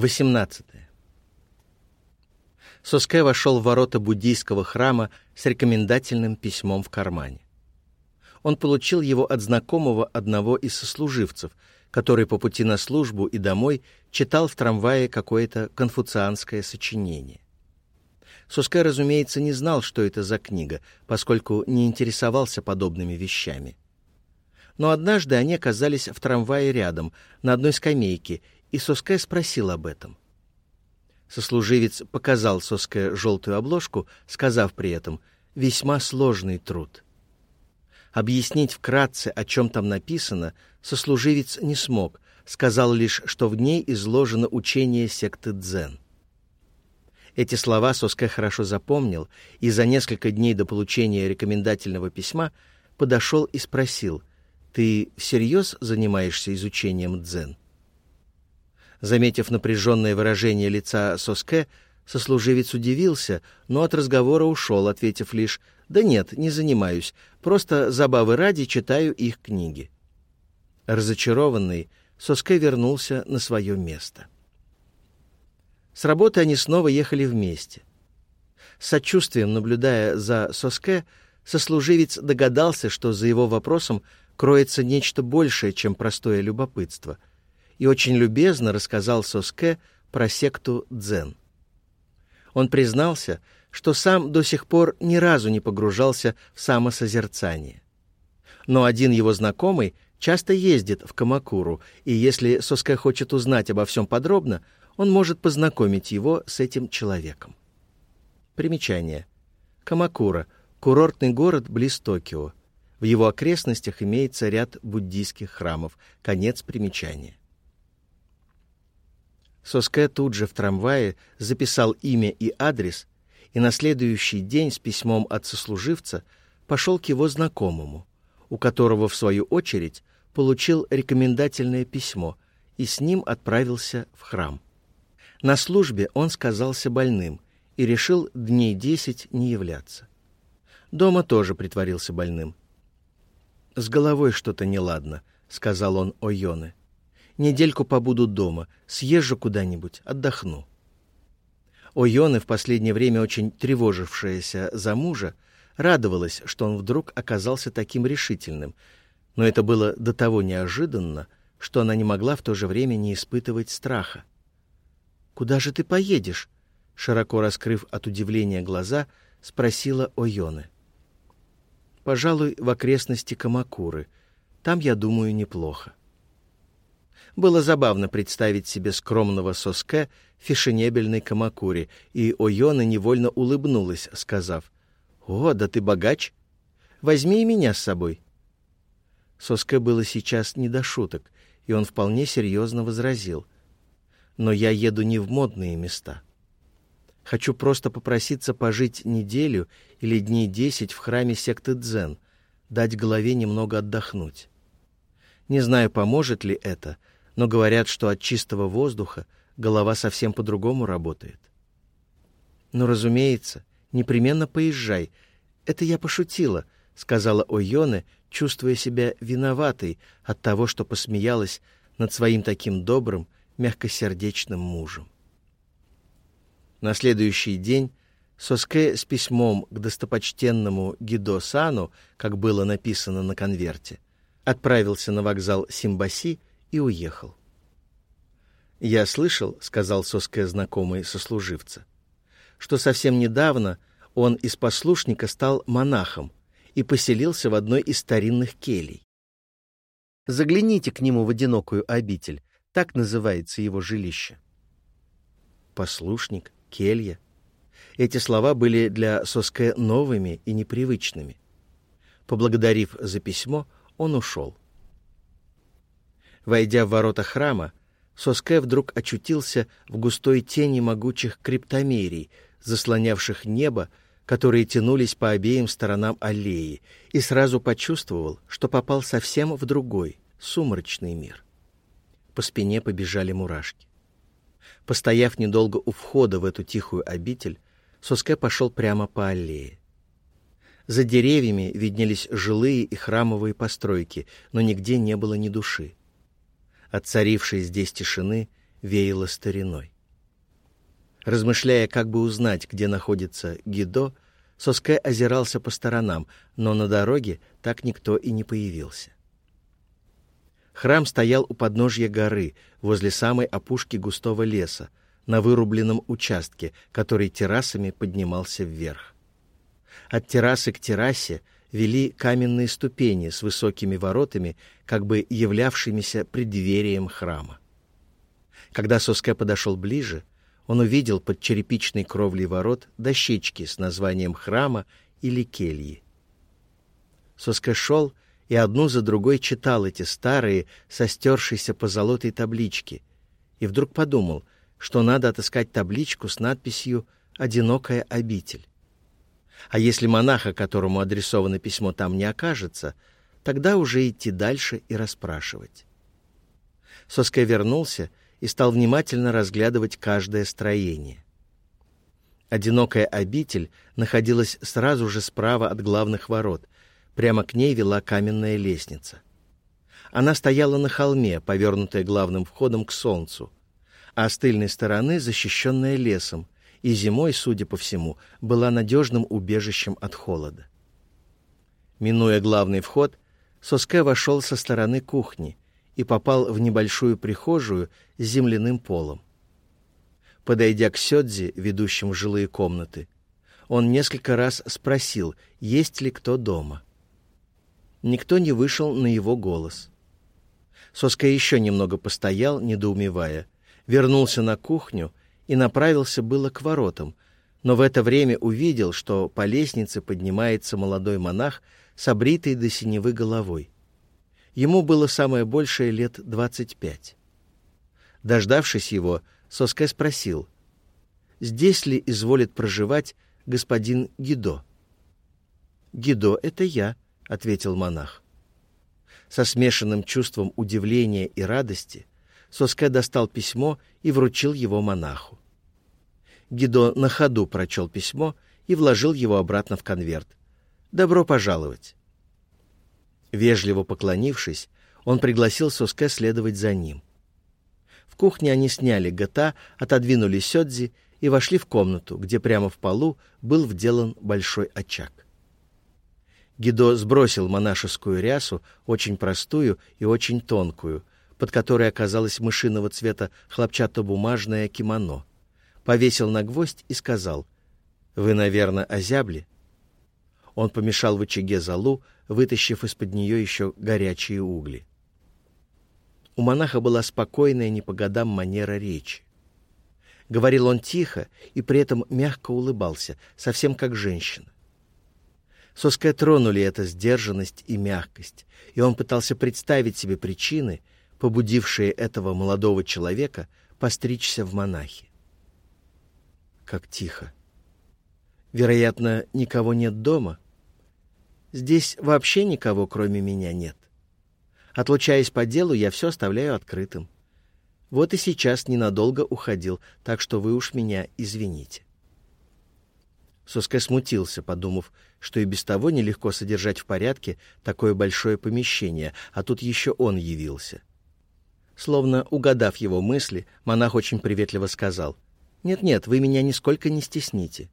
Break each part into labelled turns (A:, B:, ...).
A: 18. Соске вошел в ворота буддийского храма с рекомендательным письмом в кармане. Он получил его от знакомого одного из сослуживцев, который по пути на службу и домой читал в трамвае какое-то конфуцианское сочинение. Соске, разумеется, не знал, что это за книга, поскольку не интересовался подобными вещами. Но однажды они оказались в трамвае рядом, на одной скамейке, и Соске спросил об этом. Сослуживец показал Соске желтую обложку, сказав при этом «весьма сложный труд». Объяснить вкратце, о чем там написано, сослуживец не смог, сказал лишь, что в ней изложено учение секты Дзен. Эти слова Соске хорошо запомнил и за несколько дней до получения рекомендательного письма подошел и спросил, «Ты всерьез занимаешься изучением дзен?» Заметив напряженное выражение лица Соске, сослуживец удивился, но от разговора ушел, ответив лишь «Да нет, не занимаюсь, просто забавы ради читаю их книги». Разочарованный, Соске вернулся на свое место. С работы они снова ехали вместе. С сочувствием наблюдая за Соске, сослуживец догадался, что за его вопросом кроется нечто большее, чем простое любопытство — и очень любезно рассказал Соске про секту Дзен. Он признался, что сам до сих пор ни разу не погружался в самосозерцание. Но один его знакомый часто ездит в Камакуру, и если Соске хочет узнать обо всем подробно, он может познакомить его с этим человеком. Примечание. Камакура — курортный город близ Токио. В его окрестностях имеется ряд буддийских храмов. Конец примечания. Соске тут же в трамвае записал имя и адрес, и на следующий день с письмом от сослуживца пошел к его знакомому, у которого, в свою очередь, получил рекомендательное письмо и с ним отправился в храм. На службе он сказался больным и решил дней десять не являться. Дома тоже притворился больным. «С головой что-то неладно», — сказал он Ойоне. Недельку побуду дома, съезжу куда-нибудь, отдохну. Ойоне, в последнее время очень тревожившаяся за мужа, радовалась, что он вдруг оказался таким решительным, но это было до того неожиданно, что она не могла в то же время не испытывать страха. «Куда же ты поедешь?» Широко раскрыв от удивления глаза, спросила Ойоне. «Пожалуй, в окрестности Камакуры. Там, я думаю, неплохо». Было забавно представить себе скромного Соске в фешенебельной Камакуре, и Ойона невольно улыбнулась, сказав, «О, да ты богач! Возьми и меня с собой». Соске было сейчас не до шуток, и он вполне серьезно возразил, «Но я еду не в модные места. Хочу просто попроситься пожить неделю или дней десять в храме секты Дзен, дать голове немного отдохнуть. Не знаю, поможет ли это, — но говорят, что от чистого воздуха голова совсем по-другому работает. «Ну, разумеется, непременно поезжай. Это я пошутила», — сказала Ойоне, чувствуя себя виноватой от того, что посмеялась над своим таким добрым, мягкосердечным мужем. На следующий день Соске с письмом к достопочтенному Гидо Сану, как было написано на конверте, отправился на вокзал Симбаси и уехал. «Я слышал, — сказал Соске знакомый сослуживца, — что совсем недавно он из послушника стал монахом и поселился в одной из старинных келей. Загляните к нему в одинокую обитель, так называется его жилище. Послушник, келья. Эти слова были для Соске новыми и непривычными. Поблагодарив за письмо, он ушел. Войдя в ворота храма, Соске вдруг очутился в густой тени могучих криптомерий, заслонявших небо, которые тянулись по обеим сторонам аллеи, и сразу почувствовал, что попал совсем в другой, сумрачный мир. По спине побежали мурашки. Постояв недолго у входа в эту тихую обитель, Соске пошел прямо по аллее. За деревьями виднелись жилые и храмовые постройки, но нигде не было ни души. От царившей здесь тишины веяло стариной. Размышляя, как бы узнать, где находится Гидо, Соске озирался по сторонам, но на дороге так никто и не появился. Храм стоял у подножья горы, возле самой опушки густого леса, на вырубленном участке, который террасами поднимался вверх. От террасы к террасе вели каменные ступени с высокими воротами, как бы являвшимися преддверием храма. Когда Соске подошел ближе, он увидел под черепичной кровлей ворот дощечки с названием храма или кельи. Соске шел и одну за другой читал эти старые, состершиеся по золотой таблички, и вдруг подумал, что надо отыскать табличку с надписью «Одинокая обитель». А если монаха, которому адресовано письмо, там не окажется, тогда уже идти дальше и расспрашивать. Соска вернулся и стал внимательно разглядывать каждое строение. Одинокая обитель находилась сразу же справа от главных ворот, Прямо к ней вела каменная лестница. Она стояла на холме, повернутая главным входом к солнцу, а с тыльной стороны защищенная лесом, и зимой, судя по всему, была надежным убежищем от холода. Минуя главный вход, Соске вошел со стороны кухни и попал в небольшую прихожую с земляным полом. Подойдя к Сёдзи, ведущим в жилые комнаты, он несколько раз спросил, есть ли кто дома. Никто не вышел на его голос. Соска еще немного постоял, недоумевая, вернулся на кухню и направился было к воротам, но в это время увидел, что по лестнице поднимается молодой монах с обритой до синевы головой. Ему было самое большее лет двадцать пять. Дождавшись его, Соске спросил, «Здесь ли изволит проживать господин Гидо?» «Гидо — это я», — ответил монах. Со смешанным чувством удивления и радости Соске достал письмо и вручил его монаху. Гидо на ходу прочел письмо и вложил его обратно в конверт. «Добро пожаловать!» Вежливо поклонившись, он пригласил Соске следовать за ним. В кухне они сняли гата, отодвинули сёдзи и вошли в комнату, где прямо в полу был вделан большой очаг. Гидо сбросил монашескую рясу, очень простую и очень тонкую, под которой оказалось мышиного цвета хлопчатобумажное кимоно. Повесил на гвоздь и сказал, «Вы, наверное, озябли?» Он помешал в очаге золу, вытащив из-под нее еще горячие угли. У монаха была спокойная не по годам манера речи. Говорил он тихо и при этом мягко улыбался, совсем как женщина. Соске тронули эта сдержанность и мягкость, и он пытался представить себе причины, побудившие этого молодого человека постричься в монахи. Как тихо. Вероятно, никого нет дома. Здесь вообще никого, кроме меня, нет. Отлучаясь по делу, я все оставляю открытым. Вот и сейчас ненадолго уходил, так что вы уж меня извините. Соске смутился, подумав, что и без того нелегко содержать в порядке такое большое помещение, а тут еще он явился. Словно угадав его мысли, монах очень приветливо сказал, «Нет-нет, вы меня нисколько не стесните.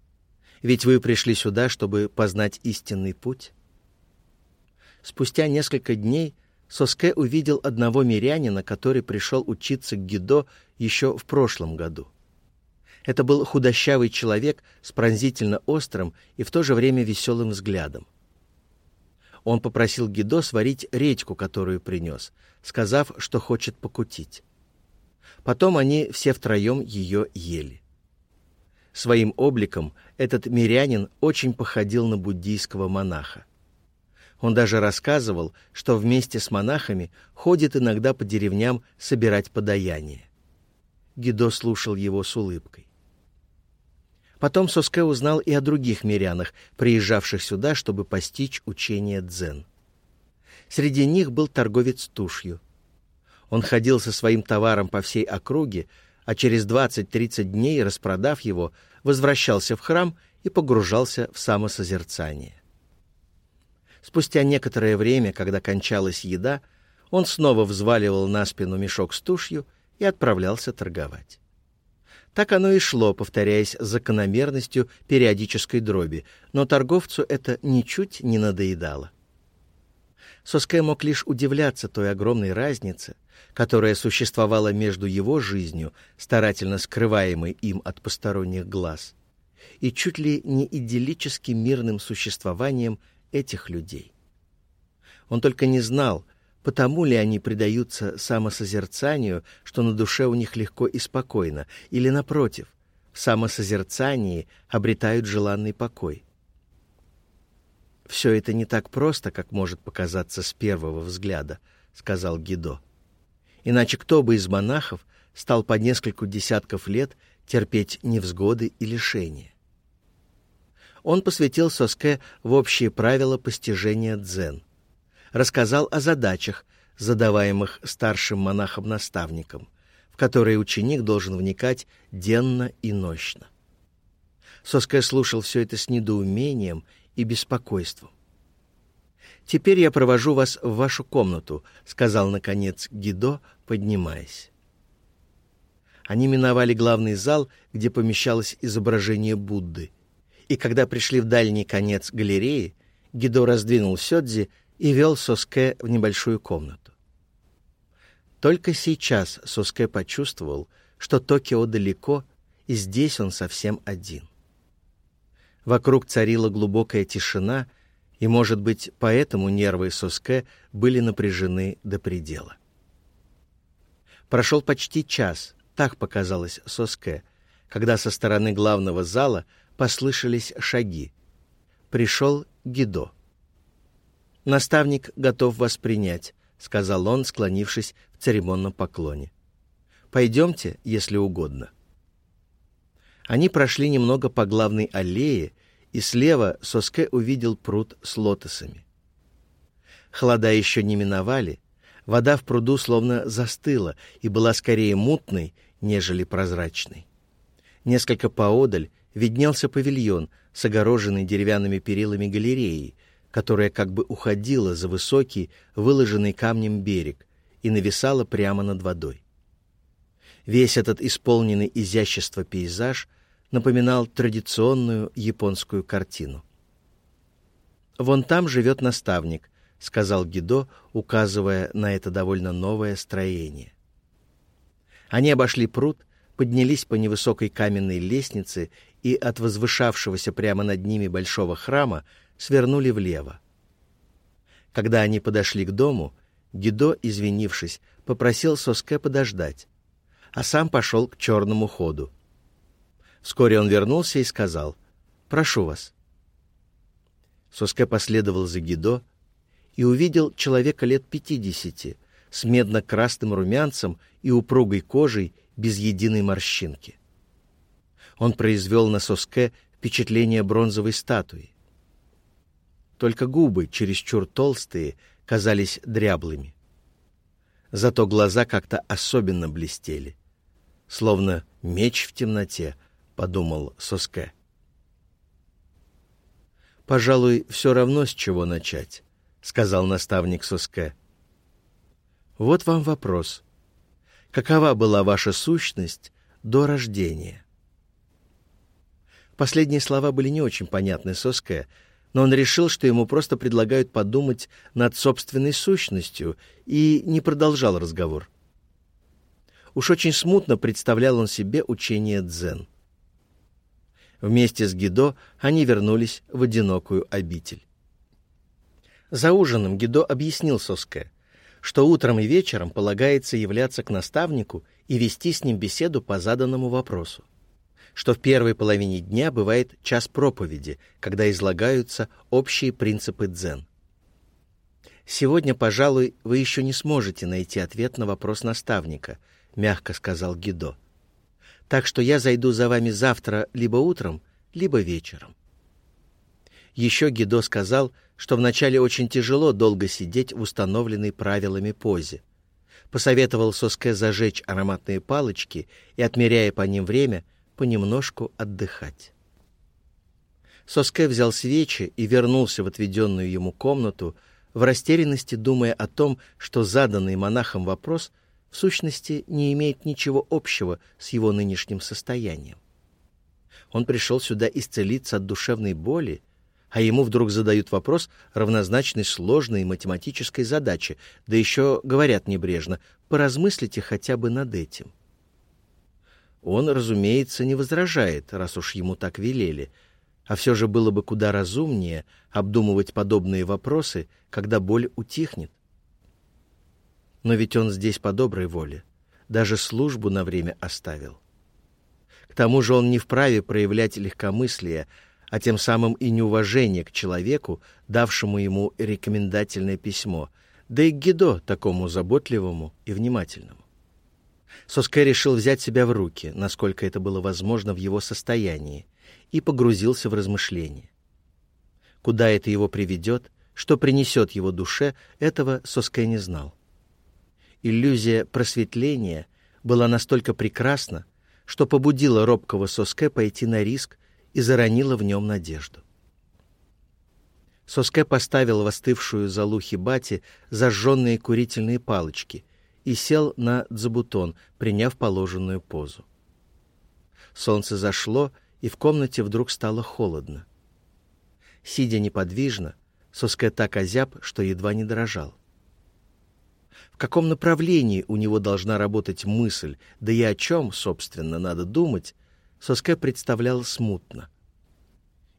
A: Ведь вы пришли сюда, чтобы познать истинный путь». Спустя несколько дней Соске увидел одного мирянина, который пришел учиться к Гидо еще в прошлом году. Это был худощавый человек с пронзительно острым и в то же время веселым взглядом. Он попросил Гидо сварить редьку, которую принес, сказав, что хочет покутить. Потом они все втроем ее ели. Своим обликом этот мирянин очень походил на буддийского монаха. Он даже рассказывал, что вместе с монахами ходит иногда по деревням собирать подаяние. Гидо слушал его с улыбкой. Потом Соске узнал и о других мирянах, приезжавших сюда, чтобы постичь учение дзен. Среди них был торговец тушью. Он ходил со своим товаром по всей округе, а через 20-30 дней, распродав его, возвращался в храм и погружался в самосозерцание. Спустя некоторое время, когда кончалась еда, он снова взваливал на спину мешок с тушью и отправлялся торговать. Так оно и шло, повторяясь закономерностью периодической дроби, но торговцу это ничуть не надоедало. Соске мог лишь удивляться той огромной разнице, которая существовала между его жизнью, старательно скрываемой им от посторонних глаз, и чуть ли не идиллически мирным существованием этих людей. Он только не знал, потому ли они предаются самосозерцанию, что на душе у них легко и спокойно, или, напротив, в самосозерцании обретают желанный покой. «Все это не так просто, как может показаться с первого взгляда», — сказал Гидо. «Иначе кто бы из монахов стал по нескольку десятков лет терпеть невзгоды и лишения?» Он посвятил Соске в общие правила постижения дзен рассказал о задачах, задаваемых старшим монахом-наставником, в которые ученик должен вникать денно и нощно. Соская слушал все это с недоумением и беспокойством. «Теперь я провожу вас в вашу комнату», — сказал, наконец, Гидо, поднимаясь. Они миновали главный зал, где помещалось изображение Будды. И когда пришли в дальний конец галереи, Гидо раздвинул сёдзи и вел Соске в небольшую комнату. Только сейчас Соске почувствовал, что Токио далеко, и здесь он совсем один. Вокруг царила глубокая тишина, и, может быть, поэтому нервы Соске были напряжены до предела. Прошел почти час, так показалось Соске, когда со стороны главного зала послышались шаги. Пришел Гидо. «Наставник готов вас принять», — сказал он, склонившись в церемонном поклоне. «Пойдемте, если угодно». Они прошли немного по главной аллее, и слева Соске увидел пруд с лотосами. Холода еще не миновали, вода в пруду словно застыла и была скорее мутной, нежели прозрачной. Несколько поодаль виднелся павильон с огороженной деревянными перилами галереей, которая как бы уходила за высокий, выложенный камнем берег и нависала прямо над водой. Весь этот исполненный изящества пейзаж напоминал традиционную японскую картину. «Вон там живет наставник», — сказал Гидо, указывая на это довольно новое строение. Они обошли пруд, поднялись по невысокой каменной лестнице и от возвышавшегося прямо над ними большого храма свернули влево. Когда они подошли к дому, Гидо, извинившись, попросил Соске подождать, а сам пошел к черному ходу. Вскоре он вернулся и сказал «Прошу вас». Соске последовал за Гидо и увидел человека лет пятидесяти с медно-красным румянцем и упругой кожей без единой морщинки. Он произвел на Соске впечатление бронзовой статуи. Только губы, чересчур толстые, казались дряблыми. Зато глаза как-то особенно блестели. Словно меч в темноте, подумал Соске. «Пожалуй, все равно с чего начать», — сказал наставник Соске. «Вот вам вопрос. Какова была ваша сущность до рождения?» Последние слова были не очень понятны Соске, но он решил, что ему просто предлагают подумать над собственной сущностью, и не продолжал разговор. Уж очень смутно представлял он себе учение дзен. Вместе с Гидо они вернулись в одинокую обитель. За ужином Гидо объяснил Соске, что утром и вечером полагается являться к наставнику и вести с ним беседу по заданному вопросу что в первой половине дня бывает час проповеди, когда излагаются общие принципы дзен. «Сегодня, пожалуй, вы еще не сможете найти ответ на вопрос наставника», — мягко сказал Гидо. «Так что я зайду за вами завтра либо утром, либо вечером». Еще Гидо сказал, что вначале очень тяжело долго сидеть в установленной правилами позе. Посоветовал Соске зажечь ароматные палочки и, отмеряя по ним время, — понемножку отдыхать. Соске взял свечи и вернулся в отведенную ему комнату, в растерянности думая о том, что заданный монахом вопрос в сущности не имеет ничего общего с его нынешним состоянием. Он пришел сюда исцелиться от душевной боли, а ему вдруг задают вопрос, равнозначный сложной математической задаче, да еще говорят небрежно «поразмыслите хотя бы над этим». Он, разумеется, не возражает, раз уж ему так велели, а все же было бы куда разумнее обдумывать подобные вопросы, когда боль утихнет. Но ведь он здесь по доброй воле, даже службу на время оставил. К тому же он не вправе проявлять легкомыслие, а тем самым и неуважение к человеку, давшему ему рекомендательное письмо, да и к Гидо, такому заботливому и внимательному. Соске решил взять себя в руки, насколько это было возможно в его состоянии, и погрузился в размышления. Куда это его приведет, что принесет его душе, этого Соске не знал. Иллюзия просветления была настолько прекрасна, что побудила робкого Соске пойти на риск и заронила в нем надежду. Соске поставил в остывшую залу хибати зажженные курительные палочки и сел на дзабутон, приняв положенную позу. Солнце зашло, и в комнате вдруг стало холодно. Сидя неподвижно, Соске так озяб, что едва не дрожал. В каком направлении у него должна работать мысль, да и о чем, собственно, надо думать, Соске представлял смутно.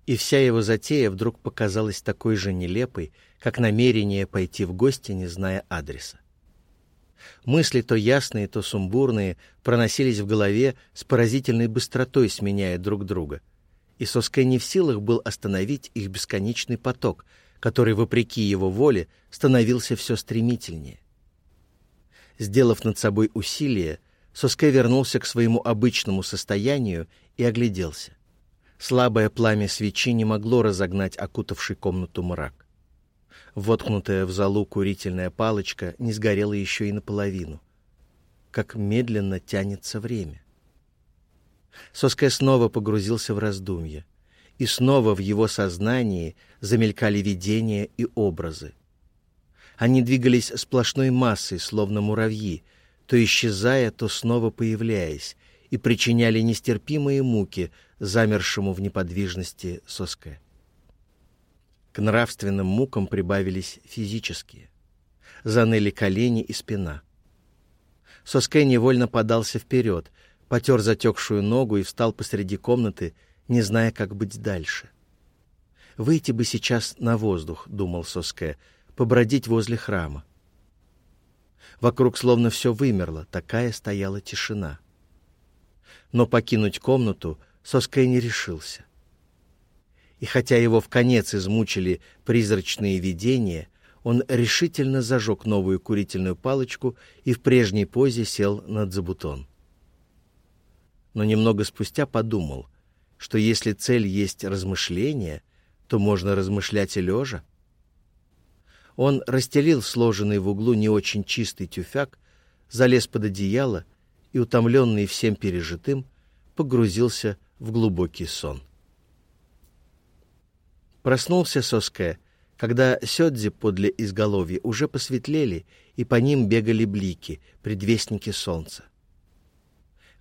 A: И вся его затея вдруг показалась такой же нелепой, как намерение пойти в гости, не зная адреса. Мысли то ясные, то сумбурные проносились в голове с поразительной быстротой, сменяя друг друга. И Соске не в силах был остановить их бесконечный поток, который, вопреки его воле, становился все стремительнее. Сделав над собой усилие, Соске вернулся к своему обычному состоянию и огляделся. Слабое пламя свечи не могло разогнать окутавший комнату мрак. Воткнутая в залу курительная палочка не сгорела еще и наполовину. Как медленно тянется время. Соске снова погрузился в раздумья, и снова в его сознании замелькали видения и образы. Они двигались сплошной массой, словно муравьи, то исчезая, то снова появляясь, и причиняли нестерпимые муки замершему в неподвижности Соске. К нравственным мукам прибавились физические. Заныли колени и спина. Соске невольно подался вперед, потер затекшую ногу и встал посреди комнаты, не зная, как быть дальше. «Выйти бы сейчас на воздух», — думал Соске, — побродить возле храма. Вокруг словно все вымерло, такая стояла тишина. Но покинуть комнату Соскай не решился. И хотя его в конец измучили призрачные видения, он решительно зажег новую курительную палочку и в прежней позе сел над забутон. Но немного спустя подумал, что если цель есть размышление, то можно размышлять и лежа. Он расстелил сложенный в углу не очень чистый тюфяк, залез под одеяло и, утомленный всем пережитым, погрузился в глубокий сон. Проснулся Соске, когда сёдзи подле изголовья уже посветлели, и по ним бегали блики, предвестники солнца.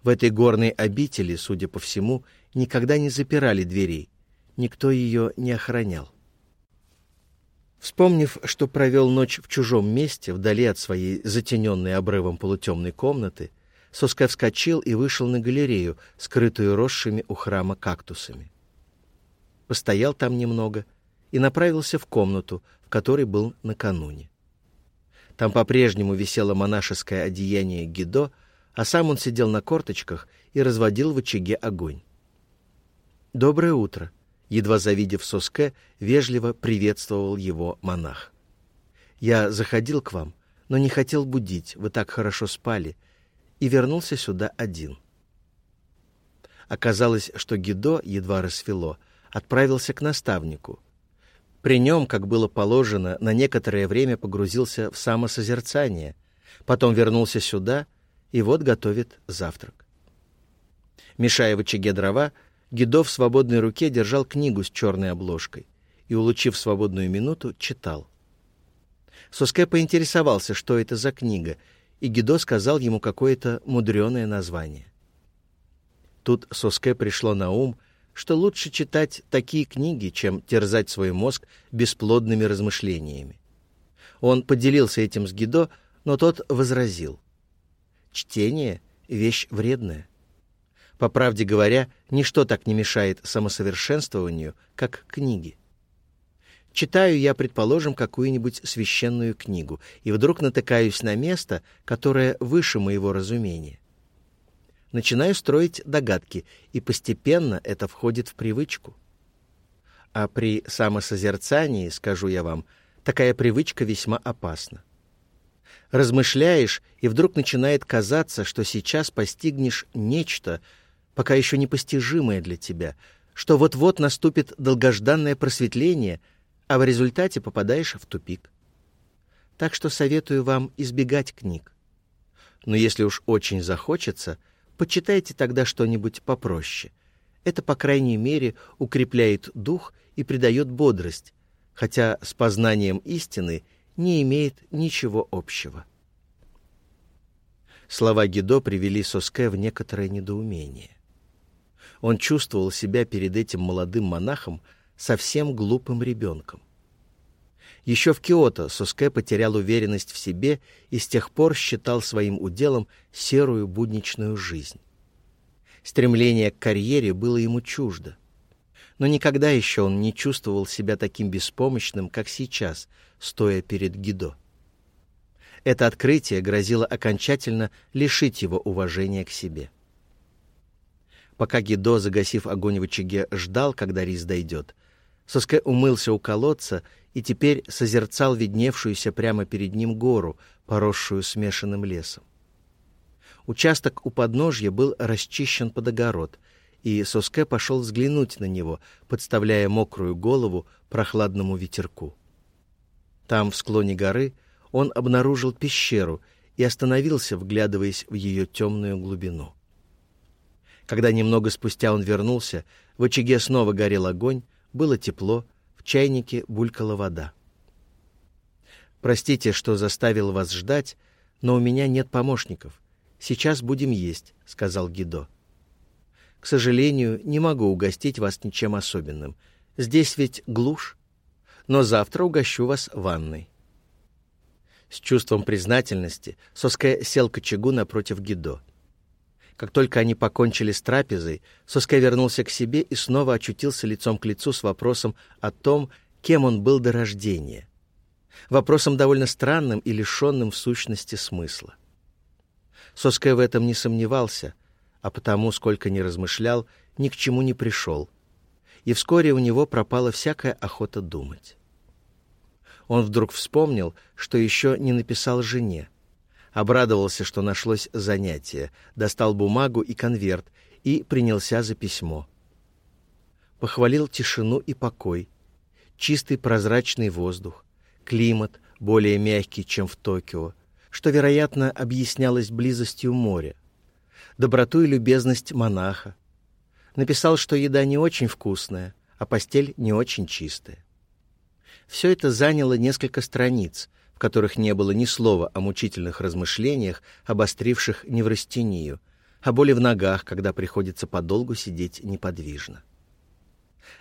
A: В этой горной обители, судя по всему, никогда не запирали дверей, никто ее не охранял. Вспомнив, что провел ночь в чужом месте, вдали от своей затененной обрывом полутемной комнаты, Соска вскочил и вышел на галерею, скрытую росшими у храма кактусами. Постоял там немного и направился в комнату, в которой был накануне. Там по-прежнему висело монашеское одеяние Гидо, а сам он сидел на корточках и разводил в очаге огонь. «Доброе утро!» Едва завидев Соске, вежливо приветствовал его монах. «Я заходил к вам, но не хотел будить, вы так хорошо спали, и вернулся сюда один». Оказалось, что Гидо, едва рассвело, отправился к наставнику. При нем, как было положено, на некоторое время погрузился в самосозерцание, потом вернулся сюда и вот готовит завтрак. Мешая в очаге дрова, Гидо в свободной руке держал книгу с черной обложкой и, улучив свободную минуту, читал. Соске поинтересовался, что это за книга, и Гидо сказал ему какое-то мудреное название. Тут Соске пришло на ум, что лучше читать такие книги, чем терзать свой мозг бесплодными размышлениями. Он поделился этим с Гидо, но тот возразил. Чтение — вещь вредная. По правде говоря, ничто так не мешает самосовершенствованию, как книги. Читаю я, предположим, какую-нибудь священную книгу, и вдруг натыкаюсь на место, которое выше моего разумения. Начинаю строить догадки, и постепенно это входит в привычку. А при самосозерцании, скажу я вам, такая привычка весьма опасна. Размышляешь, и вдруг начинает казаться, что сейчас постигнешь нечто, пока еще непостижимое для тебя, что вот-вот наступит долгожданное просветление — а в результате попадаешь в тупик. Так что советую вам избегать книг. Но если уж очень захочется, почитайте тогда что-нибудь попроще. Это, по крайней мере, укрепляет дух и придает бодрость, хотя с познанием истины не имеет ничего общего. Слова Гидо привели Соске в некоторое недоумение. Он чувствовал себя перед этим молодым монахом совсем глупым ребенком. Еще в Киото Соске потерял уверенность в себе и с тех пор считал своим уделом серую будничную жизнь. Стремление к карьере было ему чуждо. Но никогда еще он не чувствовал себя таким беспомощным, как сейчас, стоя перед Гидо. Это открытие грозило окончательно лишить его уважения к себе. Пока Гидо, загасив огонь в очаге, ждал, когда рис дойдет, Соске умылся у колодца и теперь созерцал видневшуюся прямо перед ним гору, поросшую смешанным лесом. Участок у подножья был расчищен под огород, и Соске пошел взглянуть на него, подставляя мокрую голову прохладному ветерку. Там, в склоне горы, он обнаружил пещеру и остановился, вглядываясь в ее темную глубину. Когда немного спустя он вернулся, в очаге снова горел огонь, было тепло, в чайнике булькала вода. «Простите, что заставил вас ждать, но у меня нет помощников. Сейчас будем есть», — сказал Гидо. «К сожалению, не могу угостить вас ничем особенным. Здесь ведь глушь. Но завтра угощу вас ванной». С чувством признательности Соске сел к очагу напротив Гидо. Как только они покончили с трапезой, Соске вернулся к себе и снова очутился лицом к лицу с вопросом о том, кем он был до рождения. Вопросом довольно странным и лишенным в сущности смысла. Соске в этом не сомневался, а потому, сколько ни размышлял, ни к чему не пришел. И вскоре у него пропала всякая охота думать. Он вдруг вспомнил, что еще не написал жене — обрадовался, что нашлось занятие, достал бумагу и конверт и принялся за письмо. Похвалил тишину и покой, чистый прозрачный воздух, климат более мягкий, чем в Токио, что, вероятно, объяснялось близостью моря, доброту и любезность монаха. Написал, что еда не очень вкусная, а постель не очень чистая. Все это заняло несколько страниц, в которых не было ни слова о мучительных размышлениях, обостривших неврастению, о боли в ногах, когда приходится подолгу сидеть неподвижно.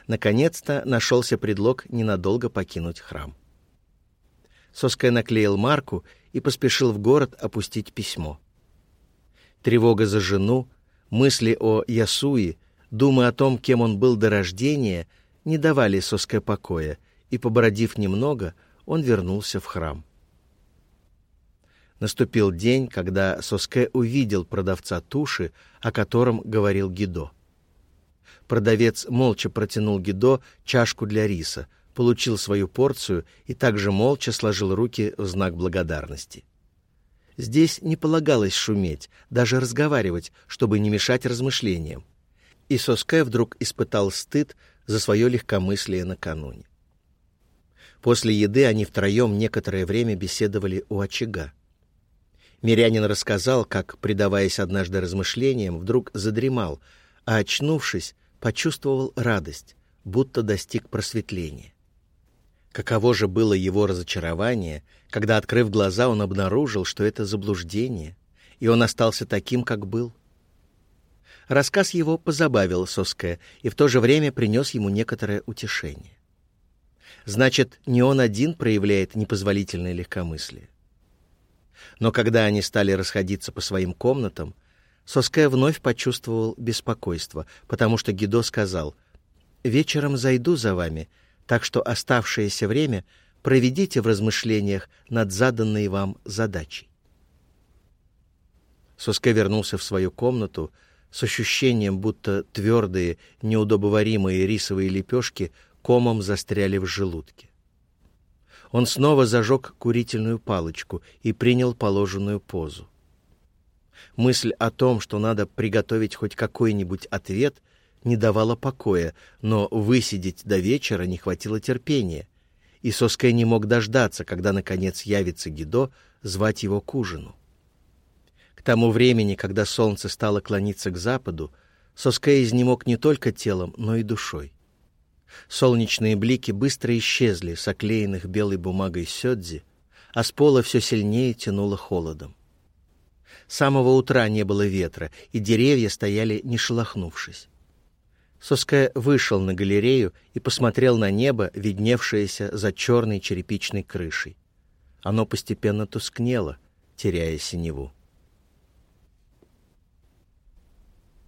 A: Наконец-то нашелся предлог ненадолго покинуть храм. Соская наклеил марку и поспешил в город опустить письмо. Тревога за жену, мысли о Ясуи, думы о том, кем он был до рождения, не давали Соская покоя, и, побродив немного, он вернулся в храм. Наступил день, когда Соске увидел продавца туши, о котором говорил Гидо. Продавец молча протянул Гидо чашку для риса, получил свою порцию и также молча сложил руки в знак благодарности. Здесь не полагалось шуметь, даже разговаривать, чтобы не мешать размышлениям. И Соске вдруг испытал стыд за свое легкомыслие накануне. После еды они втроем некоторое время беседовали у очага. Мирянин рассказал, как, предаваясь однажды размышлениям, вдруг задремал, а, очнувшись, почувствовал радость, будто достиг просветления. Каково же было его разочарование, когда, открыв глаза, он обнаружил, что это заблуждение, и он остался таким, как был. Рассказ его позабавил Соская и в то же время принес ему некоторое утешение. Значит, не он один проявляет непозволительное легкомыслие. Но когда они стали расходиться по своим комнатам, Соская вновь почувствовал беспокойство, потому что Гидо сказал, «Вечером зайду за вами, так что оставшееся время проведите в размышлениях над заданной вам задачей». Соске вернулся в свою комнату с ощущением, будто твердые, неудобоваримые рисовые лепешки комом застряли в желудке. Он снова зажег курительную палочку и принял положенную позу. Мысль о том, что надо приготовить хоть какой-нибудь ответ, не давала покоя, но высидеть до вечера не хватило терпения, и Соскай не мог дождаться, когда, наконец, явится Гидо звать его к ужину. К тому времени, когда солнце стало клониться к западу, Соскай изнемог не только телом, но и душой. Солнечные блики быстро исчезли с оклеенных белой бумагой сёдзи, а с пола все сильнее тянуло холодом. С самого утра не было ветра, и деревья стояли не шелохнувшись. Соская вышел на галерею и посмотрел на небо, видневшееся за черной черепичной крышей. Оно постепенно тускнело, теряя синеву.